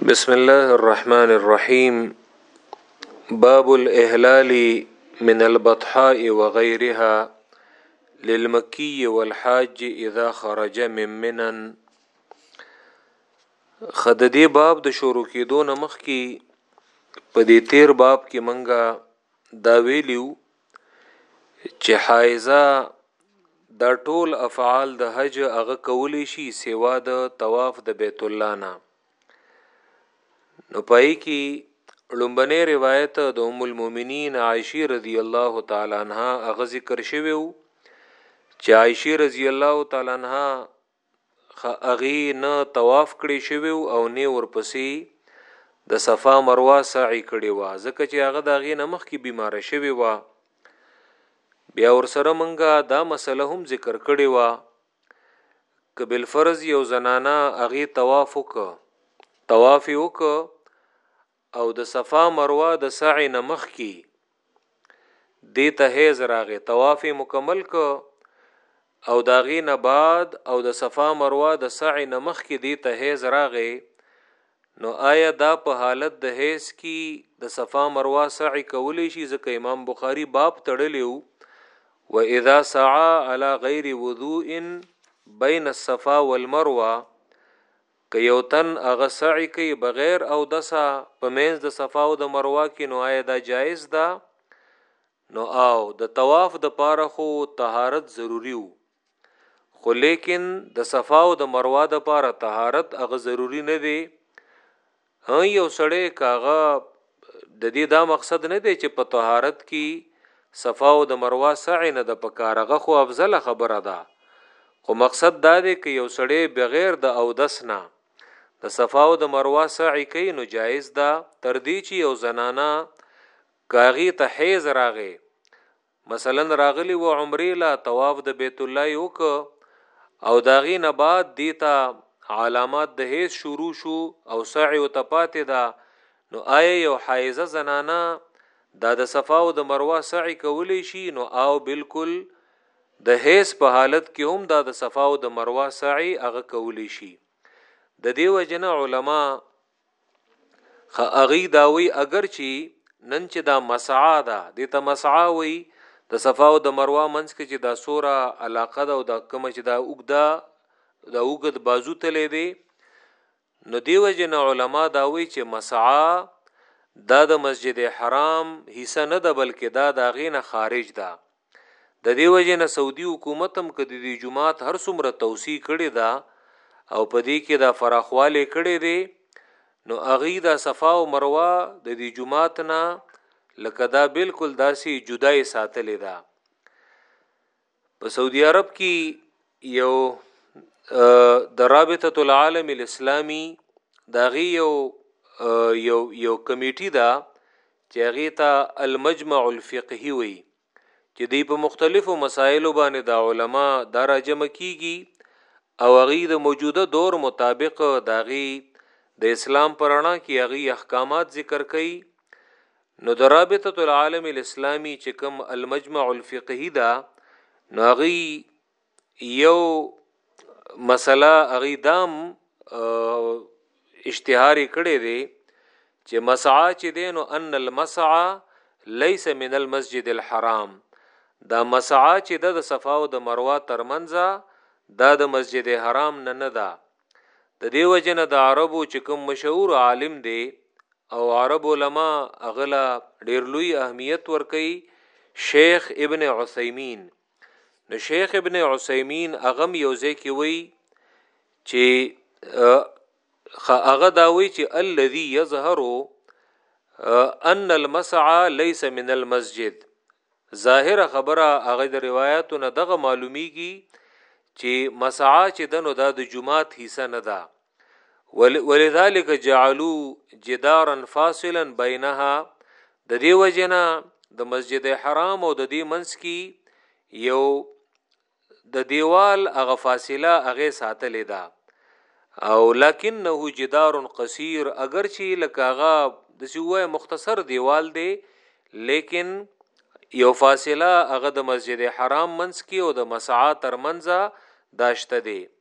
بسم الله الرحمن الرحيم باب الإهلال من البطحاء وغيرها للمكي والحاج إذا خرج من منا خد دې باب د شروع کېدو نه مخکې په دې تیر باب کې منګه دا ویلیو چې حایزه دا ټول افعال د حج هغه کولی شي سوا د طواف د بیت الله نه نو پای کې لومبنه روایت د ام المؤمنین عائشه رضی الله تعالی عنها هغه ذکر شوی چې عائشه رضی الله تعالی عنها خه هغی نه طواف کړی شوی وو او نه ورپسی د صفا مروه سعی کړی وه ځکه چی هغه د هغی نه مخکی بیماره شوی وه بیا ورسره منګه دا مسله هم ذکر کړی وه که بالفرض یو زنانه هغی طواف وک طواف وک او د صفا مروه د سعی نه مخکي دې ته حیز راغې طواف مکمل کو او داغې نه بعد او د صفا مروه د سعی نه مخکي دې ته حیز راغې نو آیا دا په حالت د حیز کی د صفا مروه سعی کولی شي ځکه امام بخاری باب تړلیو و اذا سعى على غیر وضوء بین الصفا والمروه که یو تن هغه سعی کوي بغیر اودسه په مینځ د صفا او د مروه کې نو آیا دا جایز ده؟ نو او د طواف د پاره خو طهارت ضروری وو خو لیکن د صفا او د مروه د پاره طهارت هغه ضروری نه دی هه یو سړی که هغه ددې دا مقصد نه دی چې په طهارت کی صفا او د مروه سعی نه ده په کار هغه خو افضله خبره ده خو مقصد دا دی که یو سړی بغیر د اودس نه د صفا او د مروه سعی کوي نو جایز ده تر دې چې یو زنانه که هغې ته حیض راغی مثلا راغلي و عمرې له طواف د بیت الله یې وکړ او د هغې نه بعد دې ته علامات د حیض شروع شو او سعی ورته پاتې ده نو آیا یو حایزه زنانه دا د صفا او د مروه سعی کولی شي نو او بالکل د حیض په حالت کې هم دا د صفا او د مروه سعی هغه کولی شي د دې وجنه علما خ اغي داوي اگر چی نن چې دا مسعا ده د ته مسعا وي د صفا او د مروه منځ کې چې دا سوره علاقه ده او دا کوم چې دا وګدا دا وګد بازو تلې دی نو دیو جن علما دا وی چې مسعا دا د مسجد حرام حصہ نه ده بلکې دا دا غینه خارج ده د دې وجې نه سعودي حکومت هم که د دې جومات هر څومره توسیع کړې ده او په دې کې دا فراخوالی کړی دی نو هغوی دا صفا او مروه د دې جومات نه لکه دا بالکل داسې جدا یې ساتلې ده په سعودي عرب کې یو د رابطه العالم الاسلامي داغي یو یو یو کمیټي ده چې هغې ته المجمع الفقهي وایي چې دی په مختلفو مسایلو باندې دا علما دا راجمع کیږي او هغه د موجوده دور مطابق داغي د اسلام پرانا کې هغه احکامات ذکر کړي نو د رابطه العالم الاسلامي چې کوم المجمع الفقهي دا نو هغه یو مسله هغه دام اشتهاري کړي دي چې مسعا چې دین او ان المسعا ليس من المسجد الحرام دا مسعا چې د صفا او د مروه ترمنځ دا د مسجد حرام نه نه ده د دیو جن د عربو چې کوم مشهور عالم دی او عرب علما اغلا ډیر لوی اهمیت ورکي شیخ ابن عثیمین نو شیخ ابن عثیمین اغم یو ځای کې وی چې هغه دا وی چې الذي يظهر ان المسعى ليس من المسجد ظاهر خبره هغه د روایتو نه دغه معلومیږي چې مسعا چې دنو دا د جمعات حصہ نه ده ولذلك جعلوا جدارا فاصلا بينها د دې وجنه د مسجد حرام او د دې منس کی یو د دیوال هغه فاصله هغه ساتلې ده او لکنه جدار قصير اگر چې لکاغه د سوه مختصر دیوال دی لیکن یو فاصله هغه د مسجد حرام منس کی او د مسعا تر منځه داشته دی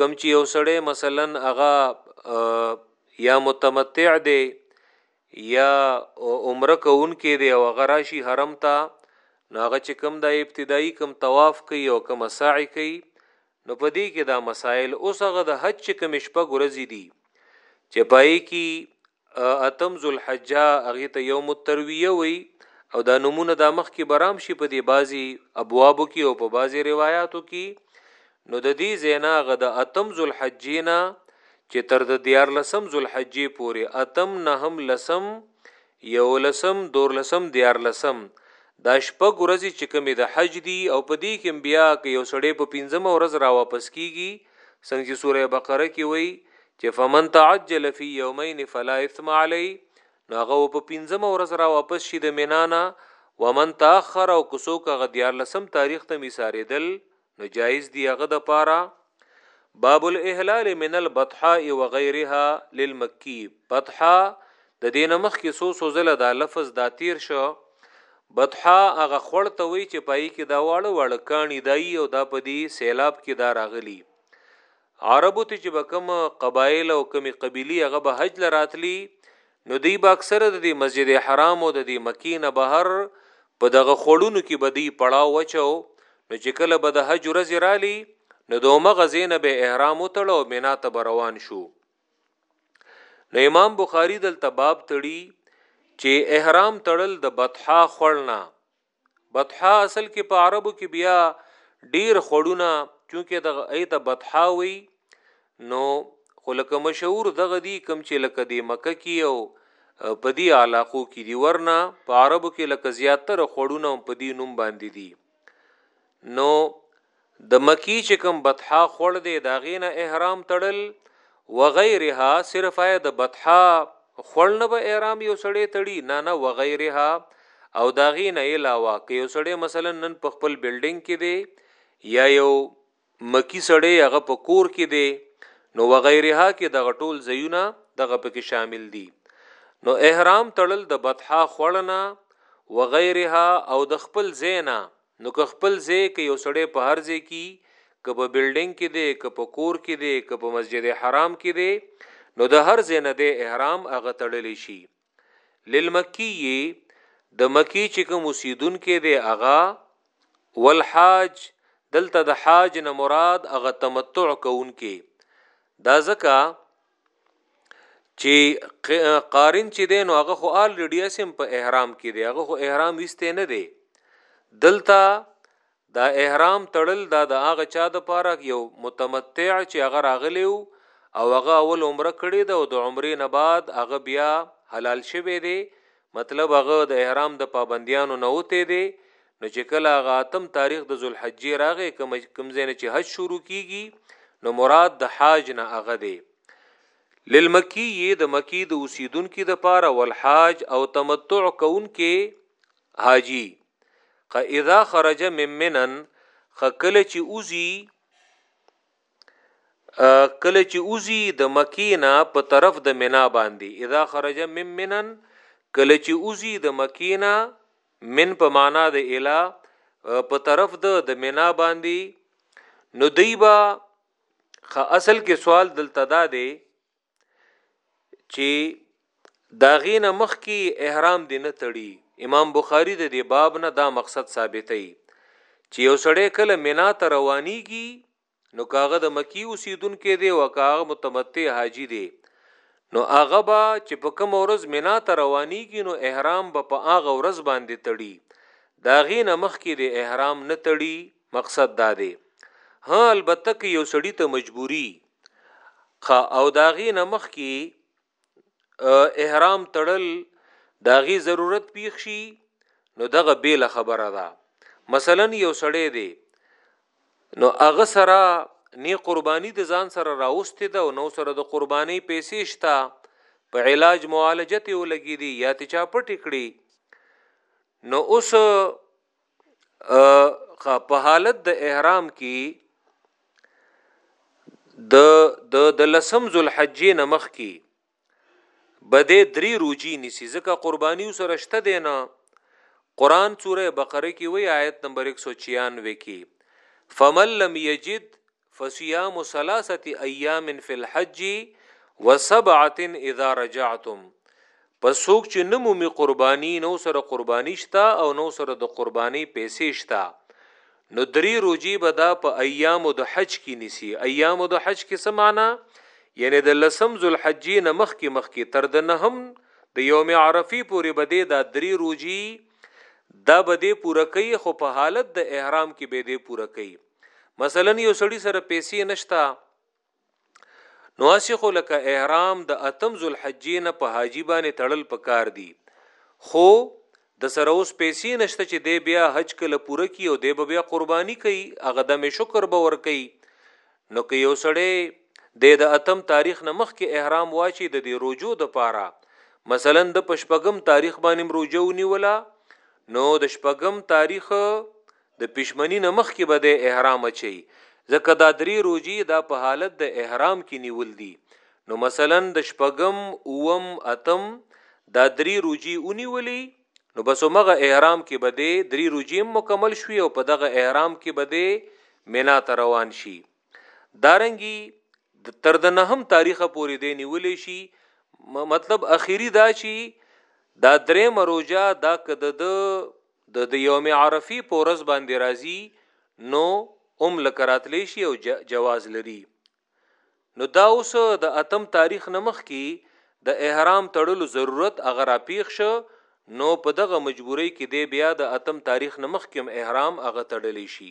کوم چې یو سړی مثلا هغه یا متمتع دی یا عمره کون کې دی او هغه راشي حرم ته نو هغه چې کوم د ابتدایي کوم طواف کوي او کوم سعی کوي نو په دې کې دا مسائل اوس هغه د حج چې کوم شپه ګورځي دي چې پای کې اتم ذوالحجه هغه ته یوم الترویه وی او دا نمونه د مخ کې برام شي په دې بازي ابوابو کې او په بازي روایتو کې نو د دې زینا غد اتم ذوالحجینا چې تر د دیار لسم ذوالحجې پوري اتم نهم لسم یو لسم دور لسم دیار لسم دا شپږ ورځې چې کمی د حج دی او په دې کې بیا که یو سړی په پنځمه ورځ را واپس کیږي څنګه چې سوره بقره کې وایي چې فمن تعجل فی یومین فلا اثم علیه نو هغه په پنځمه ورځ را واپس شي د مینا نه ومن تاخر او که څوک هغه دیارلسم تاریخ ته میسارېدل نو جایز دی هغه د پاره باب الاحلال من البطحاء وغيرها للمکی بطحاء د دینه مخ کې سو سو زله دا لفظ دا تیر شو بطحاء هغه خړ ته وی چې پای کې دا واړه واړه کانی دای او دا پدی سیلاب کې دا راغلی عربو ته چې به کوم قبایل او کمی قبیلی هغه به حج لراتلی نو دی به اکثر د دې مسجد حرام او د دې مکی نه بهر په دغه خړونو کې به دی پړاو وچو نو چې کله به د حج ورځ رالی نو د اومه غزینه به احرام وتړو مینا ته روان شو نو امام بخاری دلته باب تړي چې احرام تړل د بطحا خړنا بطحا اصل کې په عربو کې بیا ډیر خړونه چونکه د ایت بطحا وی نو خو لکه مشهور دغه دی کم چې لکه د مکه کې او په دې علاقو کې دی ورنه په عربو کې لکه زیاتره خړونه په دې نوم باندې دي نو د مکی چه کوم بطحا خوړ دی د هغی نه احرام تړل وغیرها صرف آیا د بطحا خوړ نه به احرام یو سړی تړی نه نه وغیرها او د هغی نه علاوه که یو سړی مثلا نن په خپل بلډینګ کې دی یا یو مکی سړی هغه په کور کې دی نو وغیرها کې دغه ټول زیونه دغه پکې شامل دي نو احرام تړل د بطحا خوړنه وغیرها او د خپل زینا نو که خپل ځای که یو سړی په هر ځای کی که په بلډنګ کی دی که په کور کی دی که په مسجد حرام کی دی نو د هر ځای نه دی احرام هغه تړلی شی للمکی د مکی چی کوم اوسیدونکی دی هغه والحاج دلته د حاج نه مراد هغه تمتع کونکی دا ځکه چې قارن چې دی نو هغه خو آل ریډي اسیم په احرام کې دی هغه خو احرام وسته نه دی دلته دا احرام تړل دا د هغه چا د پاره یو متمتع چې هغه راغلی او هغه اول عمره کړی دا او د عمرې نه بعد هغه بیا حلال شوی دی مطلب هغه د احرام د پابندیانو نه وتی دی نو چې کله هغه اتم تاریخ د ذوالحجې راغې کوم کوم ځای نه چې حج شروع کیږي نو مراد د حاج نه هغه دی للمکی یې د مکی د اوسیدونکو د پاره والحاج او تمتع کوونکې حاجی قه اذا خرج من منن خکل چې اوزی کله چې اوزی د مکی نه په طرف د منا باندې اذا خرج من منن کله چې اوزی د مکی نه من په معنا د اله په طرف د د منا باندې نو دیبا خ اصل کې سوال دلته دا دی چې دا غینه مخ کې احرام دی نه تړي امام بخاری د دې باب نه دا مقصد ثابتوي چې یو سړی کله مینا ته روانيږي نو کاغه د مکی اوسیدونکو دی او کاغه متمتع حاجی دی نو هغه با چې په کوم ورځ مینا ته روانيږي نو احرام به په هغه ورځ باندې تړي دا غینه مخ کې د احرام نه تړي مقصد دا دی ها البته که یو سړی ته مجبوری خا او داغي نه مخ کی احرام تړل داغي ضرورت پیښ شي نو دغه بیل خبره ده مثلا یو سړی دی نو هغه سره نی قربانی د ځان سره راوستي ده او نو سره د قربانی پیسې شته په علاج معالجه ته ولګی دی یا ته چا پټ کړی نو اوس ا په حالت د احرام کې د د د لسم ذوالحجې نمخ کې بده درې روجي نسی ځکه قرباني سره شته دی نه قران سوره بقره کې وی آیت نمبر 196 کې فمن لم یجد فصيام ثلاثه ايام في الحج وسبعه اذا رجعتم پس څوک چې نه مومي قرباني نو سره قرباني شته او نو سره د قرباني پیسې شته نو درې روجي به دا په ایامو د حج کې نسی ایامو د حج کې څه معنا یعنی د لسم ذوالحجې نه مخ کې مخ کې تر د نهم د یوم عرفی پورې بده دا درې روجي دا بده پوره کوي خو په حالت د احرام کې بده پوره کوي مثلا یو سړی سره پیسې نشتا نو اسی خو لکه احرام د اتم ذوالحجې نه په حاجی باندې تړل پکار دی خو د سره اوس پیسې نشته چې دی بیا حج کله پوره کی او دی بیا قربانی کوي هغه د می شکر به ور کوي نو که یو سړی د اتم تاریخ نه مخکې احرام واچي د دې روجو د پاره مثلا د پشپغم تاریخ باندې روجو نیولا نو د شپغم تاریخ د پښمنی نه مخکې به دی احرام اچوي ځکه دا درې روژې دا په حالت د احرام کې نیول دي نو مثلا د شپږم اوم اتم دا درې روژې ونیولې نو بس همغه احرام کې به دی درې روژې مکمل شوي او په دغه احرام کې به دی مینا ته روان شي دارنګي د تر د نهم تاریخ پورې دی نیولې شي مطلب اخیری دا چې دا درې مروجه دا کده د د د يوم عرفی په ورځ باندی راځی نو ام لکه راتلی شی او جواز لری نو دا اوس د اتم تاریخ نه مخکی د احرام تړلو ضرورت هغه را پیښ شه نو په دغه مجبوری کی دی بیا د اتم تاریخ نه مخکی هم احرام هغه تړلی شی.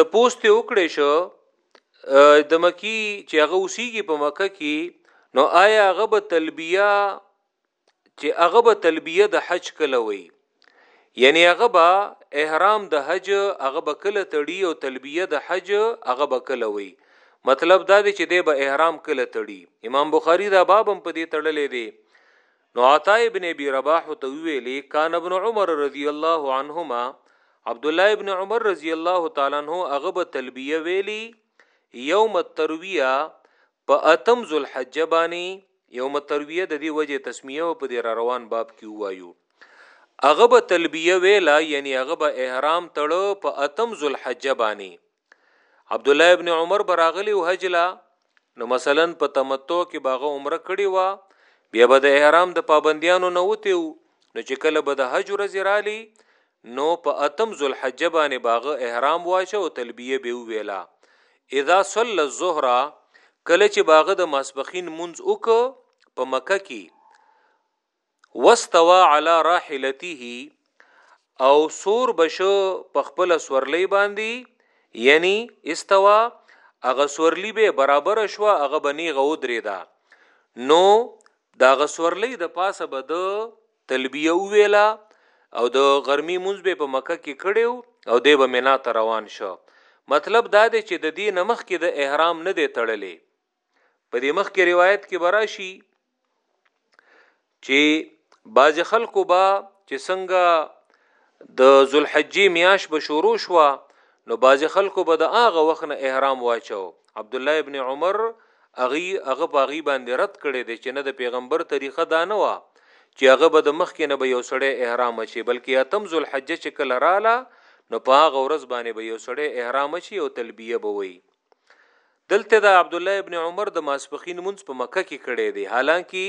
تپوس ته وکړې شو د مکی چې هغه اوسېږي په مکه کې نو آیا هغه به تلبیه چې هغه به تلبیه د حج کله وي یعنی هغه به احرام د حج هغه به کله تړي او تلبیه د حج هغه به کله وي مطلب دا دی چې دی به احرام کله تړي امام بخاری دا باب هم په دې تړلې دی نو عطاء ابن ابي رباح ته ویلي کان ابن عمر رضی الله عنهما عبد الله ابن عمر رضی الله تعالی عنہ هغه به تلبیه ویلي یوم الترویه په اتم ذوالحج باندې یوم الترویه د دې وجه تسمیه او په دې روان باب کې وایو هغه به تلبیه ویلا یعنی هغه به احرام تړو په اتم ذوالحج باندې عبدالله ابن عمر براغلی او حج لا نو مثلا په تمتع کې باغه عمره کړی و بیا به د احرام د پابندیانو نه وته و نو چې کله به د حج ورځ رالی نو په اتم ذوالحج باندې باغه احرام واچو او تلبیه به ویلا اذا صلى الظهر کله چې باغه د ماسبخین منځ وک په مکه کې واستوی علی راحلته او سور بشو په خپل سورلی باندې یعنی استوا هغه سورلی به برابر شو هغه بنی غو درې دا نو دا غسورلی د پاسه به د تلبیه ویلا او د غرمی مونږ به په مکه کې کړیو او دی به مینا ته روان شو مطلب دا دی چې د دې نمخ کې د احرام نه دی تړلې په دې مخ کې روایت کې براشي چې باز خلکو با چې څنګه د ذوالحجې میاش به شروع شوه نو باز خلکو به د هغه وخت نه احرام واچو عبد الله ابن عمر اغي هغه باغی باندې رد کړي دي چې نه د پیغمبر طریقه دا نه و چې هغه به د مخ کې نه به یو سړی احرام اچي بلکې اتم ذوالحجې چې کله رااله نو په هغه ورځ باندې به یو سړی احرام اچي او تلبیه به وي دلته د عبد الله ابن عمر د ماسپخین منځ په مکه کې کړي دي حالانکه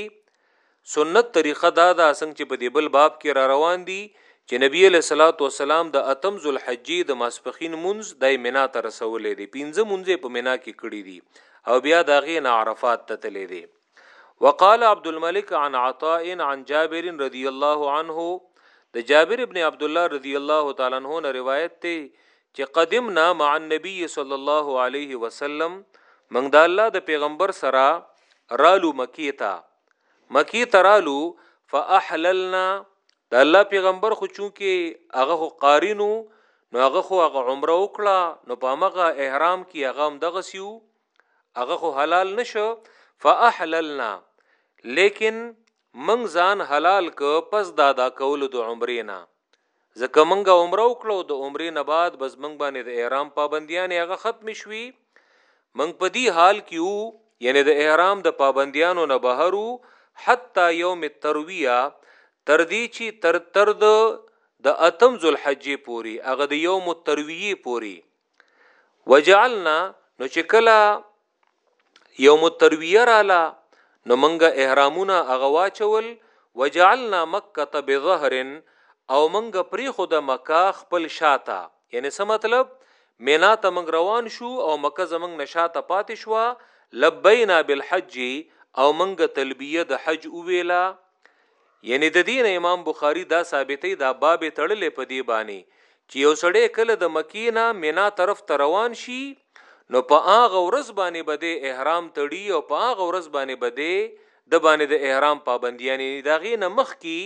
سنت طریقه دا ده څنګه چې په دې بل باب کې را روان دي چې نبی له صلوات و سلام د اتم ذل حجې د ماسپخین منځ د مینا ته رسولې دي پنځه منځه په مینا کې کړي دي او بیا داغه نه عرفات ته تللی دی وقال عبد الملك عن عطاء عن جابر رضی الله عنه د جابر ابن عبد الله رضی الله تعالی عنہ نه روایت ته چې قدمنا مع النبي صلی الله علیه وسلم موږ د الله د پیغمبر سره رالو مکی ته مکی ته رالو فاحللنا د الله پیغمبر خو چونکه هغه خو قارینو نو هغه خو هغه عمره وکړه نو په هغه احرام کې هغه هم دغه سیو هغه خو حلال نشو فاحللنا لیکن منګ ځان حلال ک پس دا دا کولو د عمرې نه ځکه منګه عمره وکړو د عمرې نه بعد بس منګ باندې د احرام پابندیان هغه ختم شوي منګ په دې حال کې وو یعنی د احرام د پابندیانو نه بهرو حتی یوم الترویه تر دې چې تر تر د د اتم ذوالحجې پوري هغه د یوم الترویه پوري وجعلنا نو چې کله یوم الترویه رااله نو منګه احرامونه هغه واچول وجعلنا مکه بظهر او منګه پری خو د مکه خپل شاته یعنی څه مطلب مینا ته منګ روان شو او مکه زمنګ نشاته پاتې شو لبینا بالحج او منګه تلبیه د حج ویلا یعنی ددی نه امام بخاری دا ثابتوی دا باب تړلی په دی باندی چی یو سړی کله د مکی نه منا طرف ته روان شی نو په هغه ورځ باندی به دی احرام تړی او په هغه ورځ باندی به دی د باندی د احرام پابندی یعنی دا غی نه مخکی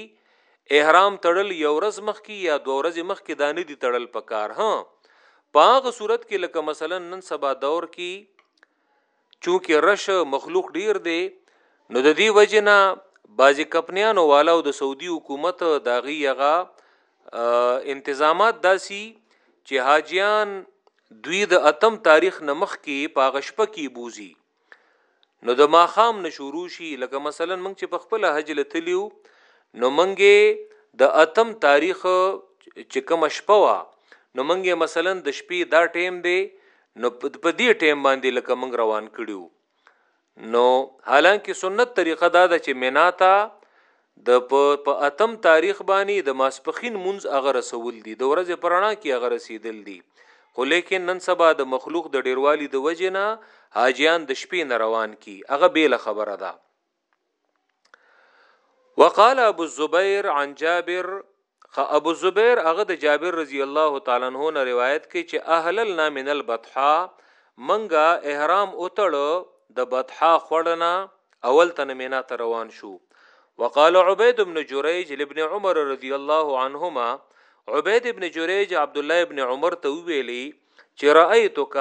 احرام تړل یو ورځ مخکی یا دو ورځ مخکی دا نه دی تړل پکار ها په هغه صورت کې لکه مثلا نن سبا دور کې چونکه رش مخلوق ډیر دی نو د دې وجه نه بعضی کمپنیانو والا او د سعودي حکومت داغي هغه انتظامات داسي چې حاجیان دوی د اتم تاریخ نمخ کې پاغشپ کې بوزي نو د ماخام نشورو شي لکه مثلا موږ چې په خپل حج لتلیو نو منګه د اتم تاریخ چې کوم شپه وا نو منګه مثلا د شپې دا ټیم دی نو په دې ټیم باندې لکه موږ روان کړیو نو حالانکه سنت طریقه دا ده چې مینا ته د په اتم تاریخ باندې د ماسپخین منځ هغه رسول دي د ورځې پرانا کې هغه رسیدل دي خو لیکن نن سبا د مخلوق د ډیروالي د وجې نه حاجیان د شپې نه روان کی هغه بیل خبره ده وقال ابو الزبير عن جابر خ ابو الزبير هغه د جابر رضی الله تعالی عنہ نه روایت کوي چې اهللنا من البطحاء منګه احرام اوتړو د بطحاء خړنا اول تن مینا ته روان شو وقال عبيد بن جريج لابن عمر رضی الله عنهما عبيد بن جريج عبد الله بن عمر ته ویلي چې رايتک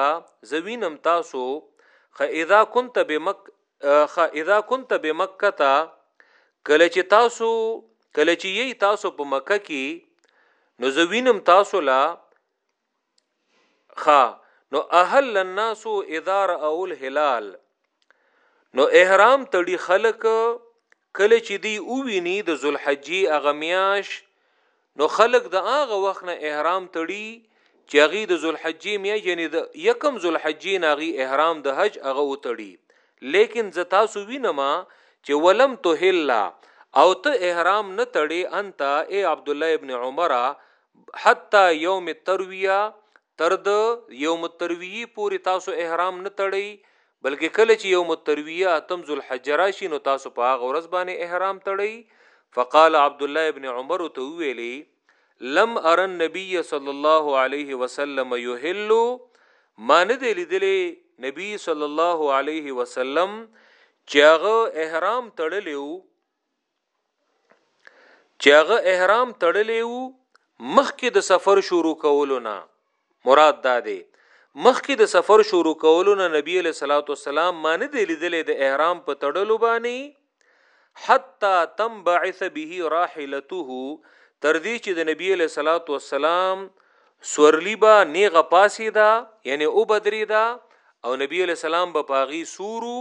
زوینم تاسو خ اذا كنت بمک خا اذا كنت بمکه کله چې تاسو کله چې یی تاسو په مکه کې نو زوینم تاسو لا خا نو اهل الناس اذا راوا الهلال نو احرام تړي خلق کله چې دوی وویني د ذوالحجې هغه میاشت نو خلک د هغه وخت نه احرام تړي چې هغوی د ذوالحجې میاشت یعنې د یکم ذوالحجې نه هغوی احرام د حج هغه وتړي لیکن زه تاسو وینم چې ولم تحل او ته احرام نه تړې انت ای عبدالله ابن عمره حتی یوم الترویه تر د یوم الترویی پوری تاسو احرام نه تړئ بلکې کله چې یوم الترویه اتم ذوالحجه راشي نو تاسو په هغه ورځ باندې احرام تړئ فقال عبد الله ابن عمر ته ویلي لم ار النبي صلى الله عليه وسلم يهل ما نه دی لیدلی نبی صلی الله علیه وسلم چې هغه احرام تړلیو چې هغه احرام تړلی وو مخکې د سفر شروع کولو نه مراد دا دی مخکې د سفر شروع کولو نه نبی له صلوات والسلام باندې د لیدلې د احرام په تړلو باندې حتا تم بعث به راحلته تر دې چې د نبی له صلوات والسلام سورلی با نیغه پاسی دا یعنی او بدری دا او نبی له سلام به پاغي سورو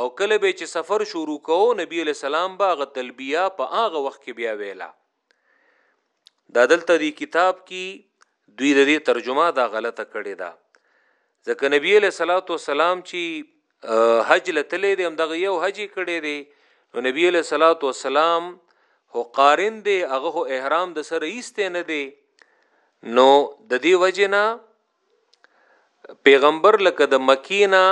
او کله به چې سفر شروع کوو نبی علیه السلام به هغه تلبیه په هغه وخت کې بیا ویله دا دلته دی کتاب کې دوی د دې ترجمه دا غلطه کړې ده ځکه نبی له صلوات و سلام چې حج لتلې دې هم دغه یو حج کړې دې نو نبی له صلوات و سلام هو قارن دې هغه احرام د سره ایسته نه دې نو د دې وجنه پیغمبر لکه د مکینا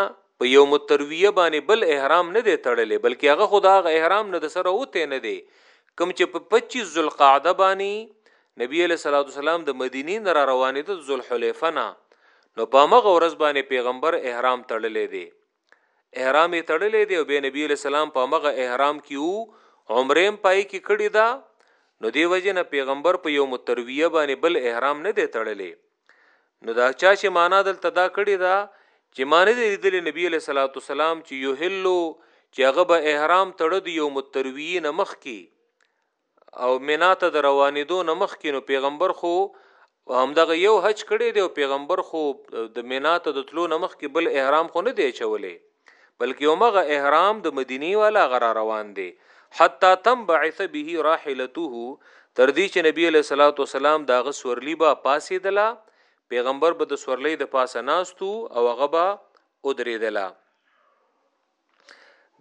په یوم الترویه باندې بل احرام نه دی تړلې بلکې هغه خدا غ احرام نه د سره اوته نه دی کم چې په 25 ذوالقعده باندې نبی علیہ الصلوۃ والسلام د مدینې نه را روانې د ذوالحلیفه نه نو په مغه ورځ باندې پیغمبر احرام تړلې دی احرام یې تړلې دی او به نبی له سلام په مغه احرام کې وو عمره پای کې کړی دا نو دی وجه نه پیغمبر په یو مترویه باندې بل احرام نه دی تړلې نو دا چا چې معنا دلته دا کړی دا چې معنی دی لیدل نبی له صلوات والسلام چې یو هلو چې هغه به احرام تړ دی یو مترویه نه مخ کې او مینا ته د روانیدو نه مخکې نو پیغمبر خو همدغه یو حج کړی دی او پیغمبر خو د مینا ته د تلو نه مخکې بل احرام خو نه دی چولې بلکې همغه احرام د مدینی والا غرا روان دی حتی تم بعث به راحلته تر دې چې نبی له صلوات والسلام دا غ سورلی با پاسې دلا پیغمبر به د سورلې د پاسه ناستو او هغه به ودریدلا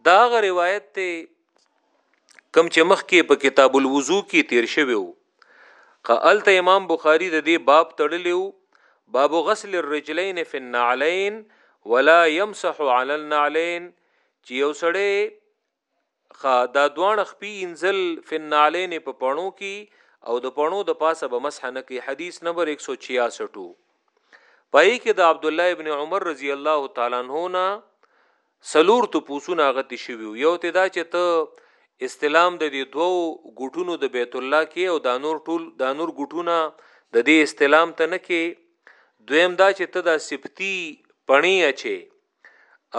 دا غ روایت ته کم چې مخکې په کتاب الوضو کې تیر شوی وو قالت امام بخاری د دې باب تړلیو باب غسل الرجلین فی النعلین ولا يمسح علی النعلین چې یو سړی خا دا دوان خپی انزل فی النعلین په پړو کې او د پړو د پاسه به مسح نه کې حدیث نمبر 166 پای کې د عبد الله ابن عمر رضی الله تعالی عنہ نه سلور ته پوسونه غتی شوی یو ته دا چې ته استلام د دې دوو ګټونو د بیت الله کې او د نور ټول د نور ګټونه د دې استلام ته نه کې دویم دا چې ته دا سپتی پڼی اچي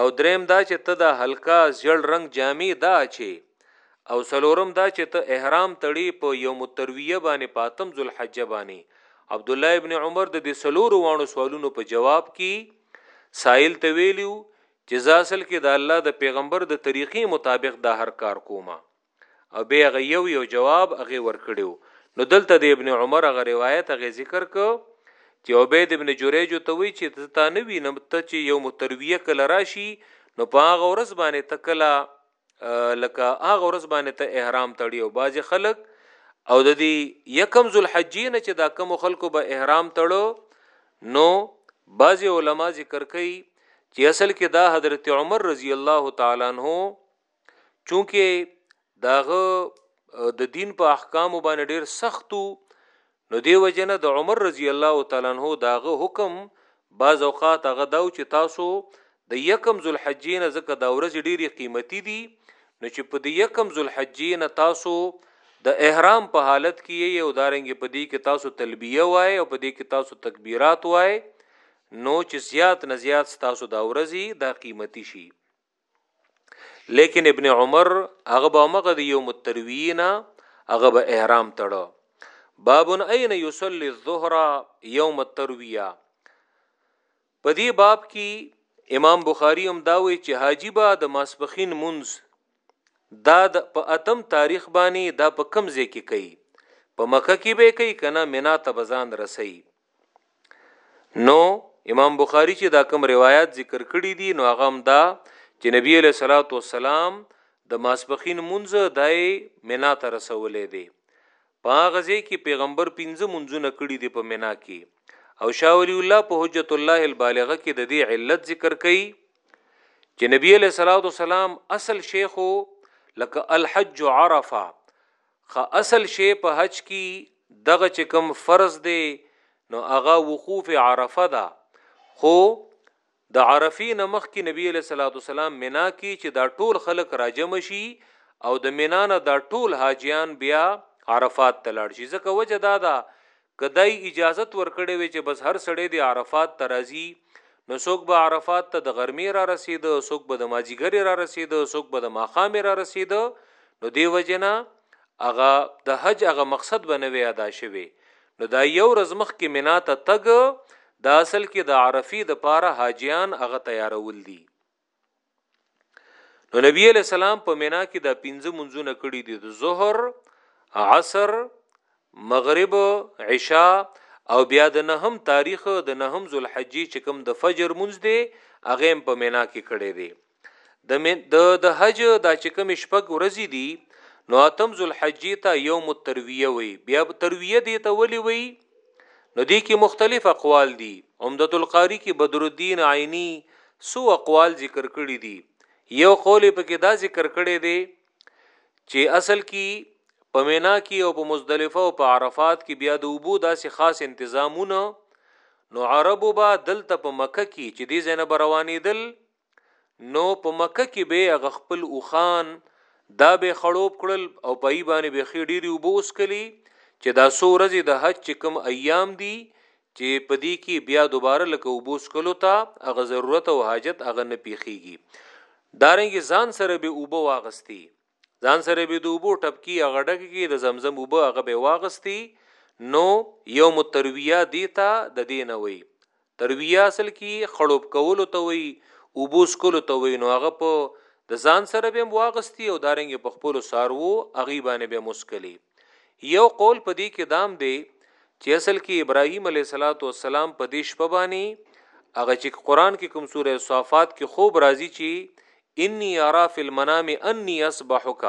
او دریم دا چې ته دا هلکا زیړ رنگ جامې دا اچي او سلورم دا چې ته احرام تړي په یو مترویه باندې پاتم ذل حجه باندې عبد الله ابن عمر د دې سلورو وانو سوالونو په جواب کې سائل ته ویلیو چې ځاسل کې د الله د پیغمبر د طریقې مطابق دا هر کار کومه او بیا هغه یو یو جواب هغه ورکړي وو نو دلته د ابن عمر هغه روایت هغه ذکر کو چې عبید ابن جریج ته وی چې ته تا نه وینم ته چې یو مترویه کله راشي نو په هغه ورځ باندې ته کله لکه هغه ورځ باندې ته احرام تړي او بعضی خلک او د دې یکم ذل حجین چې دا کوم خلکو به احرام تړو نو بعضی علما ذکر کوي چې اصل کې دا حضرت عمر رضی الله تعالی عنہ چونکه داغه د دین په احکام باندې ډیر سختو نو دی وجنه د عمر رضی الله تعالی عنہ داغه حکم بعض اوقات هغه داو چې تاسو د یکم ذوالحجې نه ځکه دا ورځ ډېری قیمتي دي نو چې په د یکم ذوالحجې نه تاسو د احرام په حالت کې یو دارنګ په دې کې تاسو تلبیه وای او په دې کې تاسو تکبیرات وای نو چې زیات نه زیات تاسو دا ورځي دا قیمتي شي لیکن ابن عمر هغه به مغه دی یوم التروینا هغه به احرام تړو باب اين يصلي الظهر يوم الترويه په دې باب کې امام بخاری هم دا وی چې حاجی با د ماسپخین منز دا د په اتم تاریخ باندې دا په کم ځای کې کوي په مکه کې به کوي کنه مینا ته بزان رسي نو امام بخاری چې دا کوم روایت ذکر کړی دی نو هغه هم دا چې نبی علیہ الصلوۃ والسلام د ماسپخین منځ دای مینا ته رسولې دی په غزه کې پیغمبر پنځه منځونه کړی دی په مینا کې او شاه ولی الله په حجت الله البالغه کې د دې علت ذکر کړي چې نبی علیہ الصلوۃ والسلام اصل شیخو لکه الحج عرفه خه اصل شی په حج کی دغه چه کوم فرض دی نو هغه وقوف عرفه ده خو د عرفی نه مخکی نبی علیه الصلاۃ والسلام منا کی چه دا ټول خلق راجم شی او د منا نه دا ټول حاجیان بیا عرفات تلاړ شي ځکه وجه دا ده که دای اجازت ورکړی وی چه بس هر سړی دی عرفات ته راځی نو څوک به عرفات ته د غرمی را رسیده څوک به د مازیګری را رسیده څوک به د ماښامی را رسیده نو دی وجه نه هغه د حج هغه مقصد به نه وی ادا شوی نو دا یو ورځ مخکې منا ته تګ دا اصل کې د عرفی د پاره حاجیان هغه تیارول دی. نو نبی علیہ السلام په مینا کې د پنځه منځونه کړی دي د ظهر عصر مغرب عشاء او بیا د نهم تاریخ د نهم ذوالحجې چې کوم د فجر منځ دی هغه په مینا کې کړی دی د د د حج د چې کوم شپږ ورځې دي نو اتم ذوالحجې ته یوم الترویه وي بیا ترویه دی ته ولي وي نو دې کې مختلف اقوال دي عمدت القاری کې بدر الدین عینی سو اقوال ذکر کړی دي یو قول په کې دا ذکر کړی دی چې اصل کې په مینا کې او په مزدلفه او په عرفات کې بیا د اوبو داسې خاص انتظامونه نو عربو با دلته په مکه کې چې دې زنه روانې دل نو په مکه کې به هغه خپل اوخان دا به خړوب کړل او په ای باندې به خې ډېری وبو اسکلی چې دا سو ورځې د حج چې کم ایام دي چې په دې کې بیا دوباره لکه وبو اسکلو ته هغه ضرورت او حاجت هغه نه پیخیږي دارنګ ځان سره به وبو واغستی ځان سره به د اوبو ټپکی هغه ډکه کې د زمزم اوبه هغه به واغستی نو یوم الترویه دیتا د دې نه وي ترویه اصل کې خړوب کولو ته وي اوبو سکلو ته وي نو هغه په د ځان سره به واغستی او دارنګ په خپل سارو اغي باندې به مسکلی یو قول په دې کې دام دی چې اصل کې ابراهیم علیه صلوات و سلام په دې شپه باندې هغه چې قران کې کوم سوره صافات کې خوب راځي چې انی ارا فی المنام انی اذبحک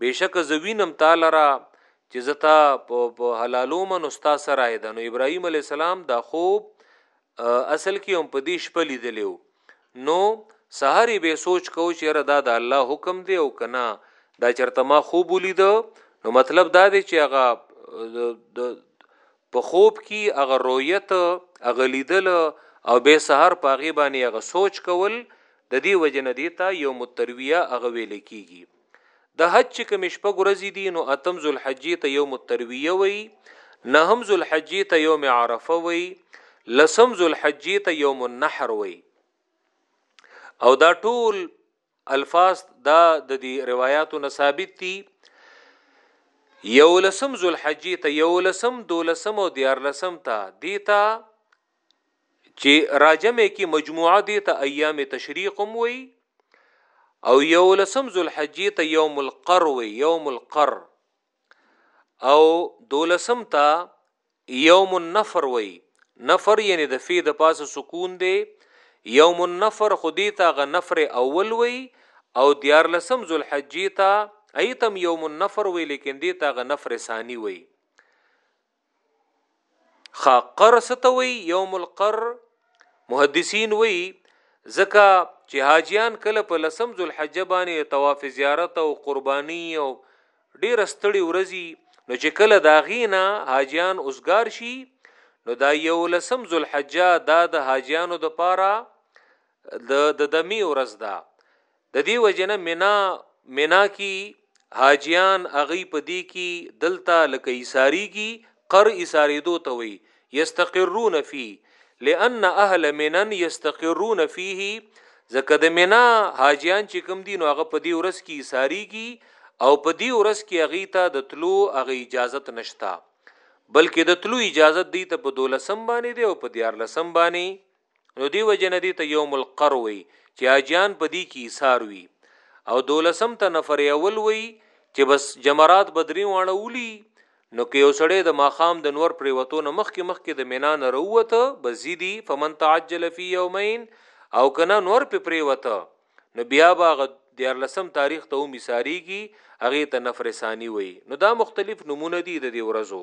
بېشکه زه وینم تا لره چې زه تا په حلالوم نو ستا څه رای ده نو ابراهیم علیه السلام دا خوب اصل کې هم په دې شپه لیدلی نو سحر یې به سوچ کو چې یاره دا د الله حکم دی او که نه دا چرته ما خوب ولید نو مطلب دا دی چې هغه د په خوب کي هغه رویت، هغه لیدل او بیا سهار په هغې باندي هغه سوچ کول ددې وجې نه دې ته یوم الترویه هغه ویل کیږي. د حج چي کومي شپږ ورځي دي نو اتم ذوالحجې ته یوم الترویه وایي، نهم ذوالحجې ته یوم عرفه وایي، لسم ذوالحجې ته یوم النحر وایي او دا ټول. الفاظ دا د دې روایتو نه ثابت دي یولسم ذوالحجې ته یولسم دولسم او دیارلسم ته دیتا چې راجمه کې مجموعه دیتا ایام تشریق هم وي او یولسم ذوالحجې ته یوم القر وي یوم القر او دولسم تا یوم النفر وی نفر یعنی د فی د پاسه سکون دی یوم النفر خودی تا غ نفر اول وی او دیار لسم ذوالحجې تا ایتم یوم النفر وی لیکن دی تا غ نفر ثانی وی خا قر ستوي یوم القر محدثین وی زکه چې حاجیان کله په لسم ذوالحج باندې طواف زیارت او قربانی او ډیر ستړي ورزي نو چې کله داغینا حاجیان اوسګار شي نو دا یو لسم ذوالحج دا د حاجیانو د پاره د د دمی ورځ ده د دې وجې نه منا، منا کی، حاجیان هغوی په دې کی، دلته، لکه ایساریږي، قر ایساریدو ته وایي، یستقرون فی، لأن اهل منا یستقرون فیه، ځکه د منا حاجیان چې کوم دي نو هغه په دې ورځ کی ایساریږي او په دې ورځ کی هغوی ته د تلو هغه اجازت نشته، بلکه د تلو اجازت دوی ته په دولسم باندې دی او په دیارلسم باندې. نو دی وجنه دی ته یوم القر وی چې اجیان په دی کې ایثار وی او دولسم ته نفر اول وی چې بس جمرات بدری وانه ولی نو که یو سړی د ماخام د نور پریوتو نه مخکې مخکې د مینا نه روته بزیدی فمن تعجل فی یومین او کنه نور په پریوته نو بیا باغ دیار لسم تاریخ ته هم ساریږي هغه ته نفر ثانی وي نو دا مختلف نمونه دي د دې ورځو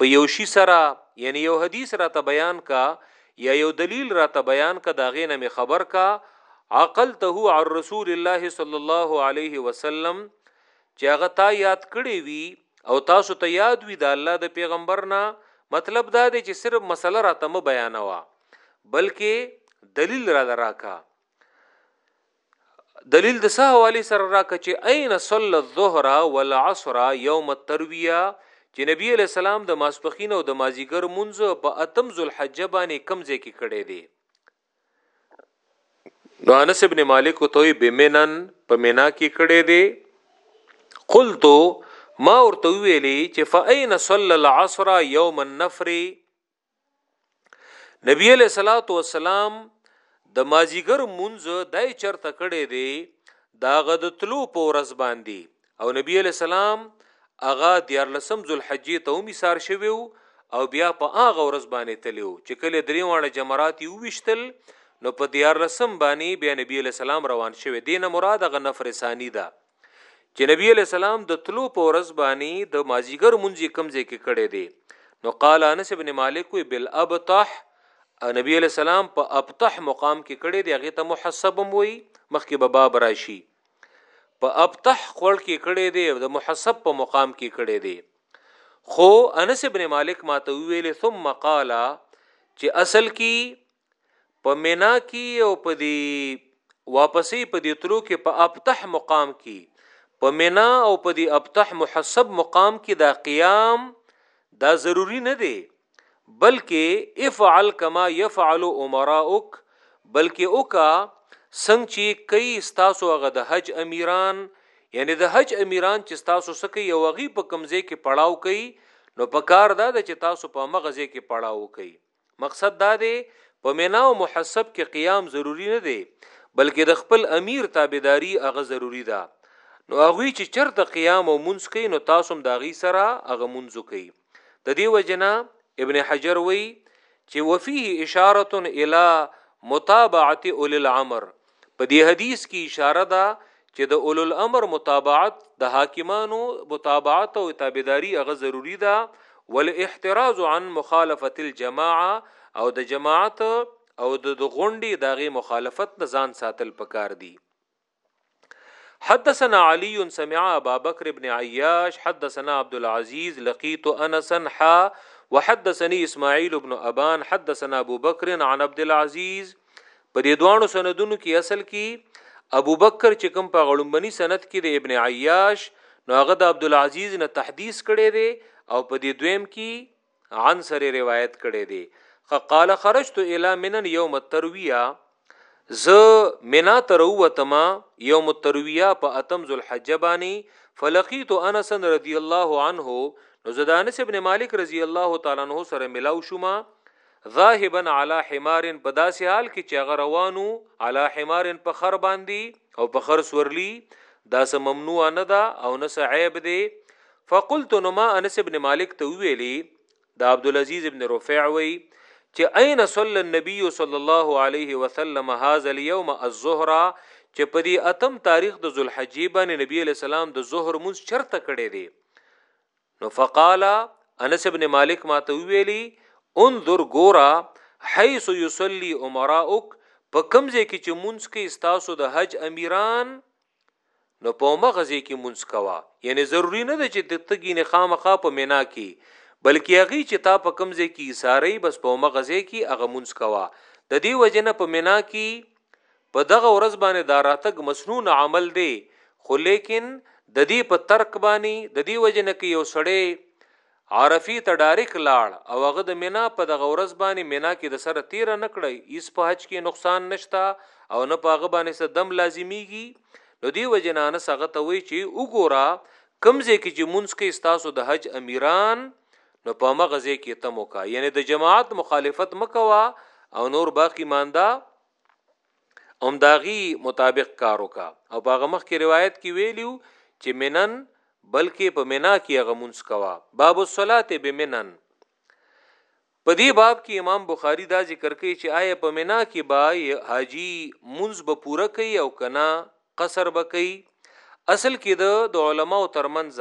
په یو شي سره، یعنې یو حدیث راته بیان که یا یو دلیل راته بیان که، د هغې نه مې خبر که، عقلته عن رسول الله صلی الله علیه وسلم، چې هغه تا یاد کړی وي او تاسو ته یاد وي د الله د پیغمبر نه، مطلب دا دی چې صرف مسئله راته مه بیانوه، بلکې دلیل راله راکه. دلیل د څه حواله سره راکه چې اين صلی الظهر والعصر يوم الترويه چې نبی علی السلام د ماسپخین او د مازیګر منځ په اتم ذوالحجه باندې کم ځای کې کړی دی نو انس ابن مالک توي بمنن په مینا کې کړی دی قلت ما ورته ویلې چې فاین صلی العصر یوم النفر نبی علیہ الصلات والسلام د مازیګر منځ دای چرته کړي دی دا غد تلو په ورځ باندې او نبی علیہ السلام اغا دیار لسم ذوالحجې ته هم ایثار شوی او بیا په هغه ورځ باندې تلو چې کله درې وانه جمرات یو وشتل نو په دیار لسم باندې بیا نبی علیہ السلام روان شوی دینه مراد غ نفر ثانی ده دا چې نبی علی السلام د تلو په ورځ باندې د مازیګر مونږه کمزې کې کړي دي نو قال انس ابن مالک وی بل ابطح نبی علی السلام په ابطح مقام کې کړي دي هغه ته محسبم وی مخکې به باب راشي په ابطح خور کې کړي دي د محسب په مقام کې کړي دي خو انس ابن مالک ماته ویل ثم قال چې اصل کې په مینا کې او په دی واپسې په دی تلو کې په ابتح مقام کې په مینا او په دی ابتح محسب مقام کې دا قیام دا ضروری نه دی بلکې افعل کما يفعل امراؤک بلکې اوکا څنګه چې کوي ستاسو هغه د حج امیران یعنی د حج امیران چې تاسو سکه یو غي په کمزې کې پړاو کوي نو په کار دا چې تاسو په مغزه کې پړاو کوي مقصد دا دی په مینا او محسب کې قیام ضروری نه دی بلکې د خپل امیر تابعداري هغه ضروری ده نو هغه چې چرته قیام او منځ کوي نو تاسو هم دا غي سره هغه منځ کوي د دې وجنا ابن حجر وی چې وفيه اشاره الى متابعه اول العمر په دې حدیث کې اشاره ده چې د اولو الامر متابعت د حاکمانو متابعت او تابعداري هغه ضروری ده ول احتراز عن مخالفه الجماعه او د جماعت او د غونډې دغه مخالفت نه ځان ساتل پکار دي حدثنا علي سمع ابا بكر بن عياش حدثنا عبد العزيز لقيت انسا حا وحدثني اسماعيل بن ابان حدثنا ابو بكر عن عبد العزيز په دې دوانو سندونو کې اصل کې ابو بکر چې کوم په غړومبني سند کې د ابن عیاش نو هغه د عبد العزيز نه تحديث کړي دي او په دې دویم کې عن سره روایت کړي دي قال خرجت الى منن يوم الترويه ز منا تروتما يوم الترويه په اتم ذل حج باندې فلقيت انس رضي الله عنه نو زدانس ابن مالک رضی الله تعالی عنہ سره ملاو شوما ذاهبا علی حمار په داسې حال کې چې هغه روان وو علی حمار په خر باندې او په خر سورلی دا سه ممنوع نه ده او نه سه عیب دی فقلت نو ما انس ابن مالک ته ویلی دا عبد العزيز ابن رفيع وی چې اين صلی النبي صلی الله علیه وسلم هاذ اليوم الظهر چې په دې اتم تاریخ د ذوالحجې باندې نبی علی سلام د ظهر مونږ چرته کړی دی نو فقال انس ابن مالک ما ته ویلی انظر ګورا حيث يصلي امراؤك په کمزه کې چې مونږ کې استاسو د حج امیران نو په مغزه کې مونږ کوا یعنی ضروری نه ده چې د تګینه خامخا په مینا کې بلکې هغه چې تا په کمزه کې ساری بس په مغزه کې هغه مونږ کوا د دې وجنه په مینا کې په دغه ورځ باندې دا راتګ مسنون عمل دی خو لیکن د دې په ترک باندې د دې وجه نه کې یو سړی عرفی ته ډایرک لاړ او هغه د مینا په دغه ورځ باندې مینا کې د سره تیر نه کړی ایس په حج کې نقصان نشتا او نه په هغه باندې څه دم لازمیږي نو دی وجنانه سغه ته وی چې وګوره کمزې کې چې مونږ کې استاسو د حج امیران نو په مغزه کې تم وکا یعنی د جماعت مخالفت مکوا او نور باقی ماندا هم داغي مطابق کار وکا او په هغه مخ کې روایت کې ویلیو چې منن بلکې په منا کې هغه مونږ کوا باب الصلات بمنن په دې باب کې امام بخاری دا ذکر کوي چې آیا په منا کې با حاجی مونږ به پوره کوي او کنا قصر به کوي اصل کې د د علماو ترمنځ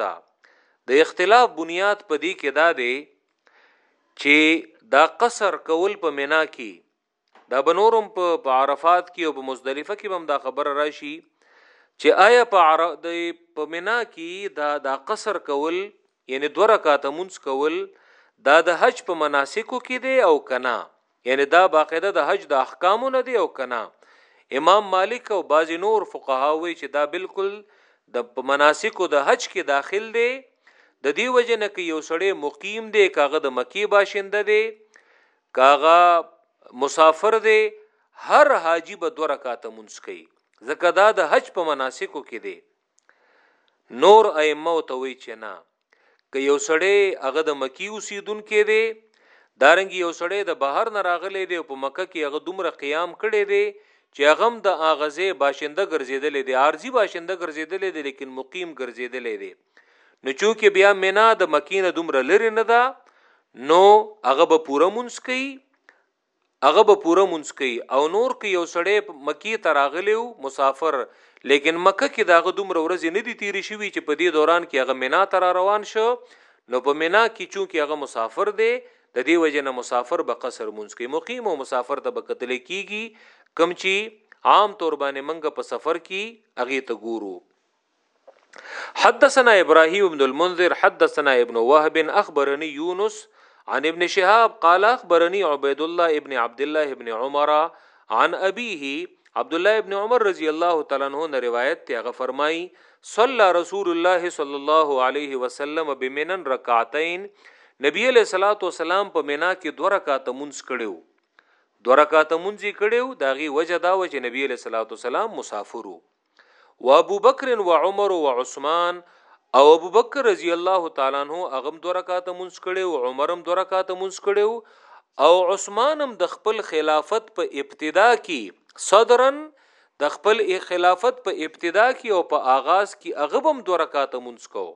د اختلاف بنیاد په دې کې دا دی چې دا قصر کول په منا کې دا به نور هم په په عرفات کې او په مزدلفه کې به هم دا خبره راشي چې آیا په عر... د په منا کې دا دا قصر کول یعنی دوه رکعاته مونږ کول دا د حج په مناسکو کې دی او کنا یعنی دا باقاعده د حج د احکامو نه دی او کنا امام مالک او بعضی نور فقها وی چې دا بالکل د په مناسکو د حج کې داخل دی د دې وجه نه کې یو سړی مقیم دی کاغه د مکی باشنده دی کاغه مسافر دی هر حاجی به دوه رکعاته مونږ کوي ځکه دا د حج په مناسکو کې دی نور ائمه او توي چې نه که یو سړی هغه د مکی اوسیدونکو دی دارنګ یو سړی د بهر نه راغلی دی په مکه کې هغه دومره قیام کړی دی چې هغه د اغزه باشنده ګرځیدل دی ارزي باشنده ګرځیدل دی لیکن مقیم ګرځیدل دی نو چونکه بیا مینا د مکی نه دومره لري نه ده نو هغه به پوره مونږ کوي هغه به پوره مونږ کوي او نور کې یو سړی مکی ته راغلی مسافر لیکن مکه کې داغه دومره ورځې نه دي تیرې شوي چې په دې دوران کې هغه مینا ته را روان شو نو په مینا کې چونکه هغه مسافر دی د دې وجه نه مسافر به قصر مونږ کوي مقیم او مسافر ته به قتل کیږي کم چې عام طور باندې منګه په سفر کې هغه ته ګورو حدثنا ابراهيم بن المنذر حدثنا ابن وهب اخبرني يونس عن ابن شهاب قال اخبرني عبيد الله ابن عبد الله ابن عمر عن ابيه عبد الله ابن عمر رضی الله تعالی عنہ نه روایت ته هغه فرمایي صلى رسول الله صلى الله عليه وسلم بمنن رکعتين نبی علیہ الصلوۃ والسلام په مینا کې دوه رکعات مونږ کړیو دوه رکعات مونږ کړیو داغي وجه دا و چې نبی علیہ الصلوۃ والسلام مسافرو و ابوبکر و عمر و عثمان او ابوبکر رضی الله تعالی عنہ اغم دو رکعات مونږ کړي او عمرم دو رکعات مونږ کړي او عثمانم د خپل خلافت په ابتدا کې صدرن د خپل خلافت په ابتدا کې او په آغاز کې اغبم دو رکعات مونږ کو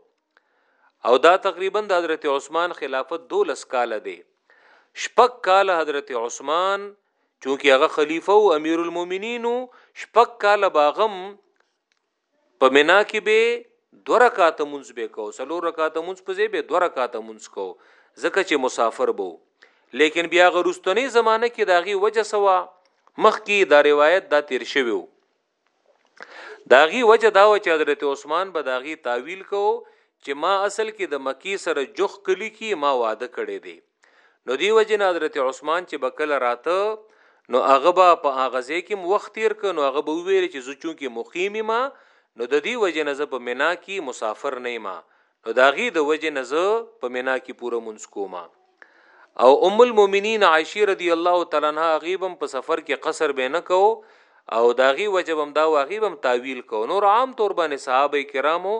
او دا تقریبا د حضرت عثمان خلافت دولس کال دی شپک کال حضرت عثمان چونکه هغه خلیفه او امیر المؤمنین شپک کاله باغم په منا کې به دو رکعات مونږ به کو سلو رکعات مونږ په ځای به دو رکعات مونږ کو ځکه چې مسافر بو لیکن بیا غروستنی زمانه کې داغي وجه سوا مخکې دا روایت دا تیر شوی داغي وجه دا و چې حضرت عثمان به داغي تعویل کو چې ما اصل کې د مکی سره جوخ کلی کې ما واده کړی دی نو دی وجه نه حضرت عثمان چې بکل راته نو هغه به په اغازه کې وخت تیر ک نو هغه به ویل چې زه چون کې مقیمی ما نو د دې وجه نه زه په مینا کې مسافر نه ما نو دا غي د وجه نه زه په مینا کې پوره مونږ کوما او ام المؤمنین عائشه رضی الله تعالی عنها غیبم په سفر کې قصر به نه کو او داغي وجبم دا واغیبم تعویل کو نور عام طور باندې صحابه کرامو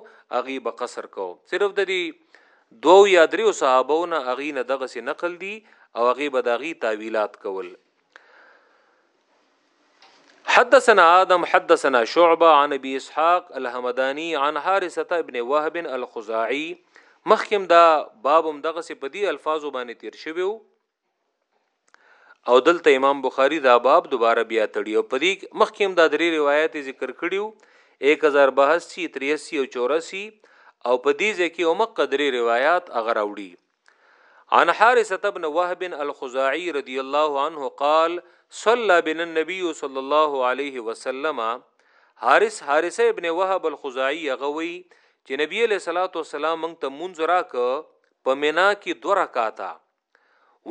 غیب قصر کو صرف د دې دو یا دریو صحابهونه اغي نه دغه سي نقل دي او اغي بداغي تعویلات کول حدثنا آدم حدثنا شعبه عن ابي اسحاق الحمداني عن حارثه ابن وهب الخزاعي مخکم دا بابم دغه سي په دي الفاظو باندې تیر شوی او دلته امام بخاری دا باب دوباره بیا تړي او په دې مخکم دا درې روایت ذکر کړیو 1082 83 او 84 او په دې ځکه او مقدري روایت اگر اوړي عن حارثة بن وهب الخزاعي رضي الله عنه قال صلى بنا النبي صلى الله عليه وسلم حارث حارثه ابن وهب الخزاعي غوي چې نبی له صلوات و سلام مونږ ته مونږ راک په مینا کې دوه رکعاته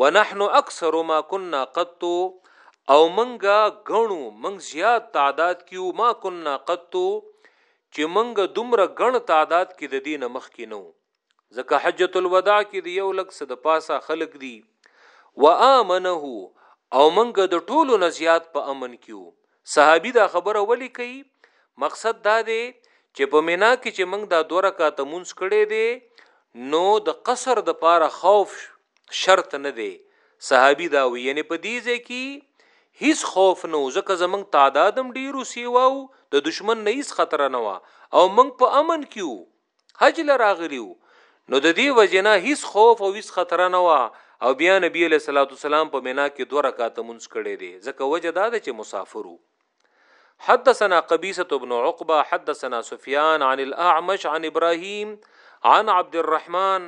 ونحن اکثر ما كنا قط او منګه غنو منګ زیات تعداد کیو ما كنا قط چې منګه دومره غن تعداد کې د دین مخ کې نو ځکه حجت الوداع کې دی یو لک صد پاسه خلق دی و امنه او منګه د ټولو نزیات په امن کیو صحابي دا خبره ولی کوي مقصد دا دی چې په مینا کې چې منګ دا دوه رکعات مونږ کړي دي نو د قصر د پاره خوف شرط نه دی صحابي دا وی یعنی په دې ځای کې هیڅ خوف نه ځکه زمنګ تعدادم ډیرو سیواو د دشمن نه هیڅ خطر نه و او منګ په امن کیو حج له راغلي وو نو د دې وجې نه هیڅ خوف او هیڅ خطره نه وه او بیا نبی علیه الصلاة والسلام په منا کې دوه رکعته مونځ کړی دی ځکه وجه دا ده چې مسافر وو حدثنا قبيصة بن عقبة حدثنا سفيان عن الأعمش عن إبراهيم عن عبد الرحمن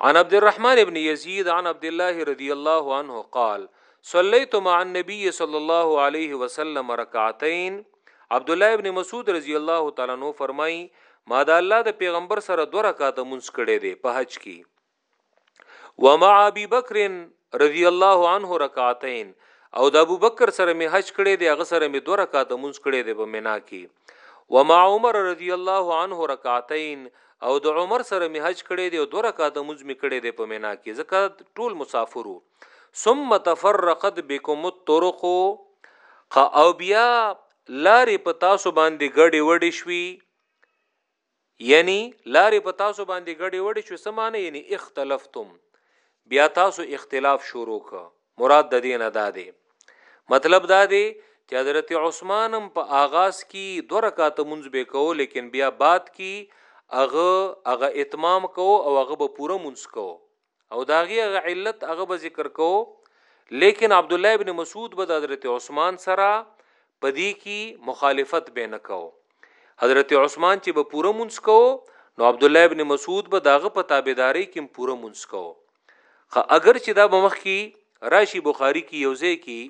عن عبد الرحمن ابن يزيد عن عبد الله رضي الله عنه قال صليت مع النبي صلى الله عليه وسلم ركعتين عبد الله ابن مسعود رضی الله تعالی عنہ فرمای ما د الله د پیغمبر سره دوه رکعاته مونږ کړي دي په حج کې ومع ابي بکر رضی الله عنه رکعتين او د ابو بکر سره می حج کړي دی هغه سره می دوه رکعات مونږ کړي دی په مینا کې وما عمر رضی الله عنه رکعتین او د عمر سره می حج کړی دی او دوه رکعاته مونږ می کړی دی په مینا کې ځکه ټول مسافرو ثم تفرقت بكم الطرق او بیا لارې په تاسو باندې ګډې وډې شوي یعنی لاری په تاسو باندی ګډی وډی شو څه معنی یعنی اختلفتم بیا تاسو اختلاف شروع ک مراد د دینه داده مطلب داده چې حضرت عثمان هم په آغاز کی دو رکعات منځ به کو لیکن بیا بعد کی هغه هغه اتمام کو او هغه به پوره منځ کو او داغي هغه علت هغه به ذکر کو لیکن عبد الله ابن مسعود به حضرت عثمان سره پدی کی مخالفت به نه کو حضرت عثمان چې به پوره مونږ کو نو عبد الله ابن مسعود به داغه په تابعداري کې پوره مونږ کو خو اگر چې دا به مخ کی راشي بخاری کې یوځای کې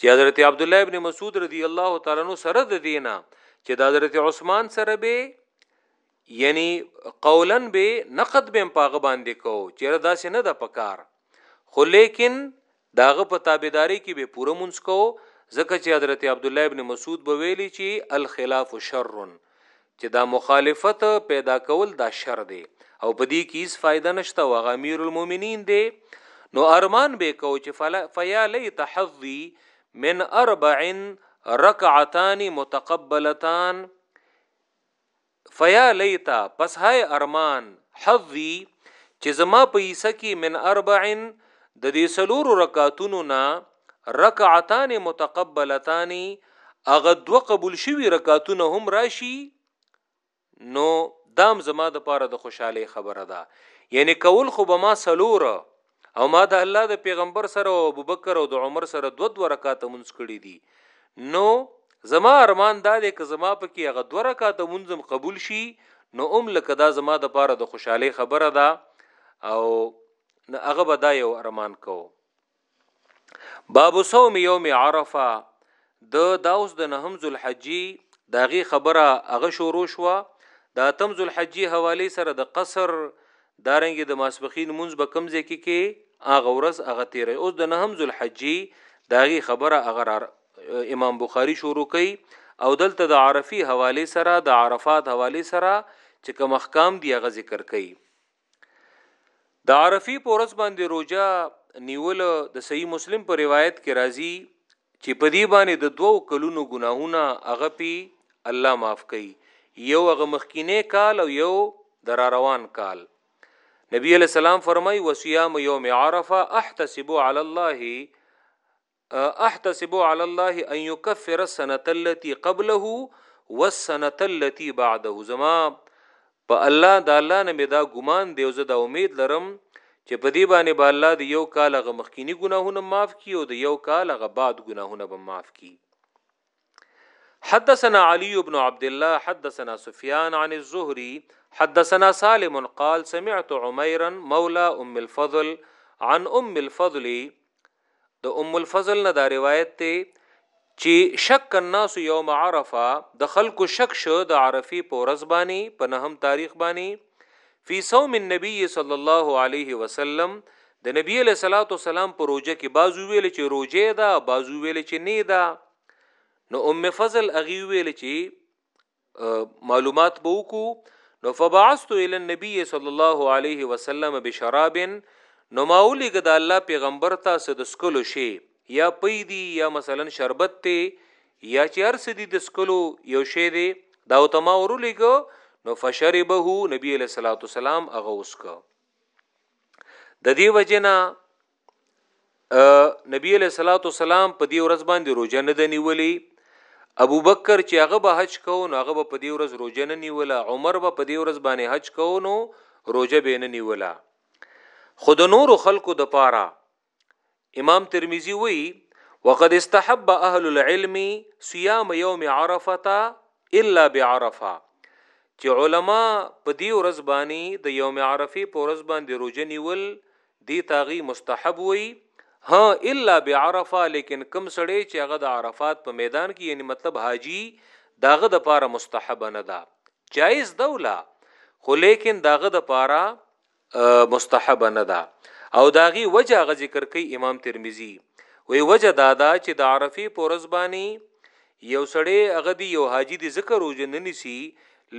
چې حضرت عبد الله ابن مسعود رضی الله تعالی عنہ سره د دینه چې د حضرت عثمان سره به یعنی قولا به نقد به پاغه باندې کو چې دا سه نه د پکار خو لیکن داغه په تابعداري کې به پوره مونږ کو ځکه چې حضرت عبد الله ابن مسعود به ویلي چې الخلاف شر چې دا مخالفت پیدا کول دا شر دی او په دې کې هیڅ فائدہ نشته او هغه امیر المؤمنین دی نو ارمان به کو چې فلا فیا لیت حظی من اربع رکعتان متقبلتان فیا لیت پس هاي ارمان حظی چې زما په حصہ کې من اربع د دې سلور رکعاتونو نه رکعتان متقبلتان اغه دو قبول شوی رکعتونه هم راشي نو دام زما د پاره د خوشحالي خبره ده یعنی کول خو به ما سلور او ما د الله د پیغمبر سره او ابوبکر او د عمر سره دو دو رکعات مونږ کړی دي نو زما ارمان دا دی که زما پکې هغه دو رکعات مونږم قبول شي نو ام لکه دا زما د پاره د خوشحالي خبره ده او هغه به دا یو ارمان کوو باب صوم یوم عرفه د داوس د نهم ذوالحجې داغي خبره هغه شروع شو د اتم ذوالحجې حواله سره د قصر دارنګ د ماسبخین منځ به کمزې کې کې هغه ورځ هغه تیر اوس د نهم ذوالحجې داغي خبره هغه امام بخاری شروع کوي او دلته د عرفي حواله سره د عرفات حواله سره چې کوم احکام دی هغه ذکر کوي د عرفی په ورځ باندې روجا نیول د صحیح مسلم په روایت کې راځي چې په دې باندې د دوو کلونو ګناهونه هغه پی الله معاف کوي یو هغه مخکینه کال او یو در روان کال نبی علیہ السلام فرمای وصيام یوم عرفه احتسب علی الله احتسب علی الله ان یکفر السنه التي قبله والسنه التي بعده زما په الله د الله نه مې دا ګمان دی او زه دا امید لرم چې په دې باندې به الله د یو کال غ مخکینی ګناهونه معاف کړي او د یو کال غ بعد ګناهونه به معاف کړي حدثنا علي بن عبد الله حدثنا سفيان عن الزهري حدثنا سالم قال سمعت عميرا مولى ام الفضل عن ام الفضل د ام الفضل نه دا روایت ته چې شک الناس یوم عرفه د خلکو شک شو د عرفي په ورځ باندې په نهم تاریخ باندې فی صوم النبی صلی الله علیه وسلم، د نبی علیه الصلاة والسلام په روژه کې بعضو ویل چې روژه ده بعضو ویل چې نه ده نو ام فضل اغي ویل چې معلومات به وکړو نو فبعثت الى النبي صلى الله عليه وسلم بشراب نو ما ولګ د الله پیغمبر ته سد سکلو شي یا پی دی یا مثلا شربت ته یا چې هر څه دي د سکلو یو شی دی دا او تما ورولېګو نو فشربه نبی علیہ الصلوۃ والسلام هغه وسک د دې وجنا نبی علیہ الصلوۃ والسلام په دې ورځ باندې روزه نه د نیولې ابو بکر چې هغه به حج کو نو هغه په دې ورځ روزه نه نیوله عمر به په دې ورځ باندې حج کو نو روزه به نه نیوله خود نور خلکو د پاره امام ترمذی وی وقد استحب اهل العلم صيام يوم عرفه الا بعرفه چې علما په دې ورځ باندې د یوم عرفه په ورځ باندې روزه نیول دی تاغي مستحب وي ها الا بعرفه لیکن کم سړی چې هغه د عرفات په میدان کې یعنی مطلب حاجی داغه د پاره مستحب نه ده جایز دولا خو لیکن داغه د پاره مستحب نه ده او داغي وجه غ ذکر کوي امام ترمذی وی وجه دا ده چې د عرفه پورز باندې یو سړی هغه دی یو حاجی دی ذکر او جننسی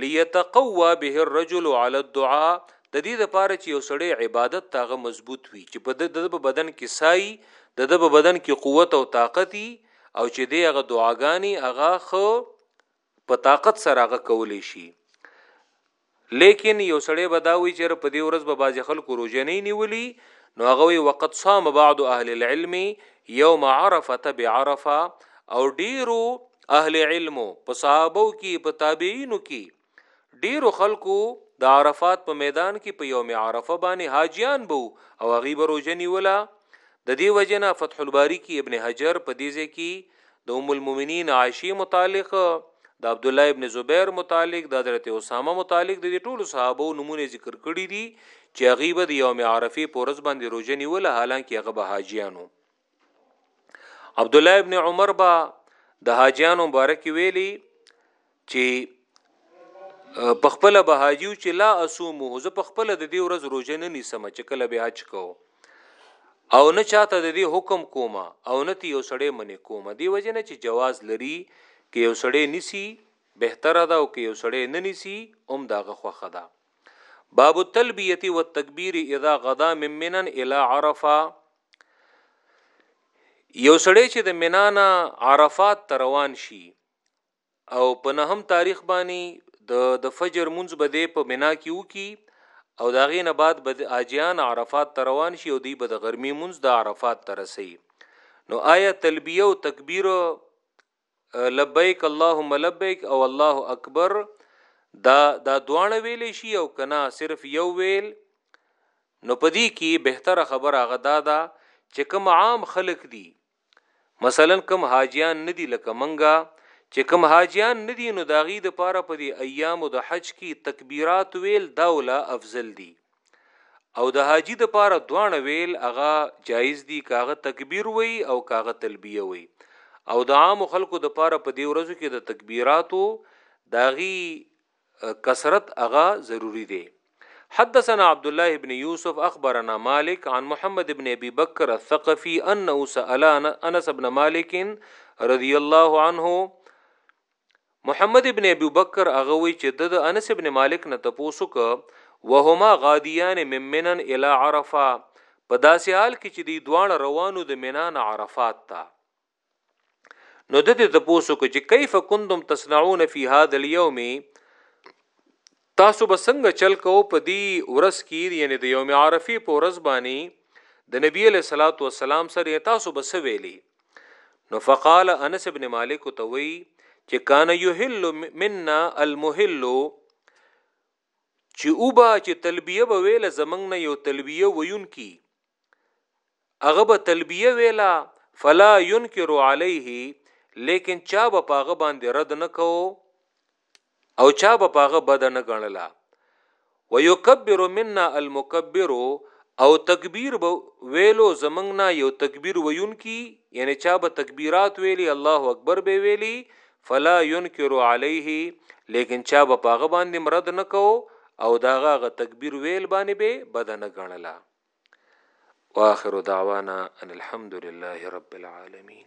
ليتقوا به الرجل على الدعاء د دې لپاره چې یو سړی عبادت تاغه مضبوط وي چې په د بدن کې سای د د بدن کې قوت او طاقت او چې دی هغه دعاګانی هغه خو په طاقت سره هغه کولی شي لیکن یو سړی به دا وی چې په دې ورځ به بعضی خلکو روزه نه نیولی نو هغه وی وقت صام بعض اهل العلم یوم عرفه بعرفه او ډیرو اهل علم په صحابو کې په تابعینو کې ډیرو خلکو د عرفات په میدان کې په یوم عرفه باندې حاجیان بو او غیب روزه نیولا د دې وجنه فتح الباری کې ابن حجر په دې ځکه د ام المؤمنین عائشه متعلق د عبد الله ابن زبیر متعلق د حضرت اسامه متعلق د ټولو صحابو نمونه ذکر کړی دي چې هغه به د یوم عرفه پورز باندې روزه نیول حالانکه هغه به حاجیانو عبد الله ابن عمر با د حاجیانو مبارک ویلي چی په خپل به حاجیو چې لا اصومه زه په خپل د دې ورځ روزه نه نیسم چې کله به حج کو او نه چاته د دې حکم کوما او نه تی یو سړی منې کوما دی وجنه چې جواز لري کې یو سړی نیسی بهتره ده او کې یو سړی نه نیسی اوم داغه خوخه ده باب التلبیه والتکبیر اذا غدا من منن الى عرفه یو سړی چې د منانا عرفات تروان شي او په نهم تاریخ باندې د د فجر لمونځ به دی په منا کې وکړي او د هغې نه بعد به حاجیان عرفات ته روان شي او دوی به د غرمې لمونځ د عرفات ته رسوي نو آیا تلبیه او تکبیر لبیک اللهم لبیک او الله اکبر دا دا دوانه ویل شي او کنا صرف یو ویل نو پدې کې بهتره خبره غدا ده چې کوم عام خلک دي مثلا کوم حاجیان ندی لکه مونږ چه کوم حاجیان ندی نو داغی دپاره په دی ایامو د حج کی تکبیرات ویل داولا افضل دی او د حاجی دپاره دواړه ویل هغه جایز دی که هغه تکبیر وی او که هغه تلبیه وی او د عامو خلکو دپاره په دی ورځو کی د تکبیراتو داغی کثرت هغه ضروری دی حدثنا عبد الله بن يوسف اخبرنا مالك عن محمد بن ابي بكر الثقفي انه سال انس بن مالك رضي الله عنه محمد ابن ابي بکر هغه وی چې د انس ابن مالک نه تپوسو ک وهما غاديان ممنن الى عرفه په داسې حال کې چې دی دوان روانو د مینا نه عرفات ته نو د دې تاسو کو چې کیف کنتم تصنعون فی هذا اليوم تاسو به څنګه چل کو په دی ورځ کې یعنی د یوم عرفه په ورځ باندې د نبی له صلوات و سلام سره تاسو به سویلی نو فقال انس ابن مالک توي چې کان یحل منا المحل چی اوبه چی تلبیه به ویله زمونږ نه یو تلبیه ویونکی هغه به تلبیه ویله فلا ينکر علیه لیکن چا به پاغه باندې رد نه کو او چا به پاغه بد نه غنله ويكبر منا المكبر او تکبیر به ویلو زمنګ نه یو تکبیر ویون کی یعنی چا به تکبیرات ویلی الله اکبر به ویلی فلا ينکر عليه لیکن چا به پاغه باندې مرد نه کو او داغه غ تکبیر ویل باندې به بد نه غنلا واخر دعوانا ان الحمد لله رب العالمين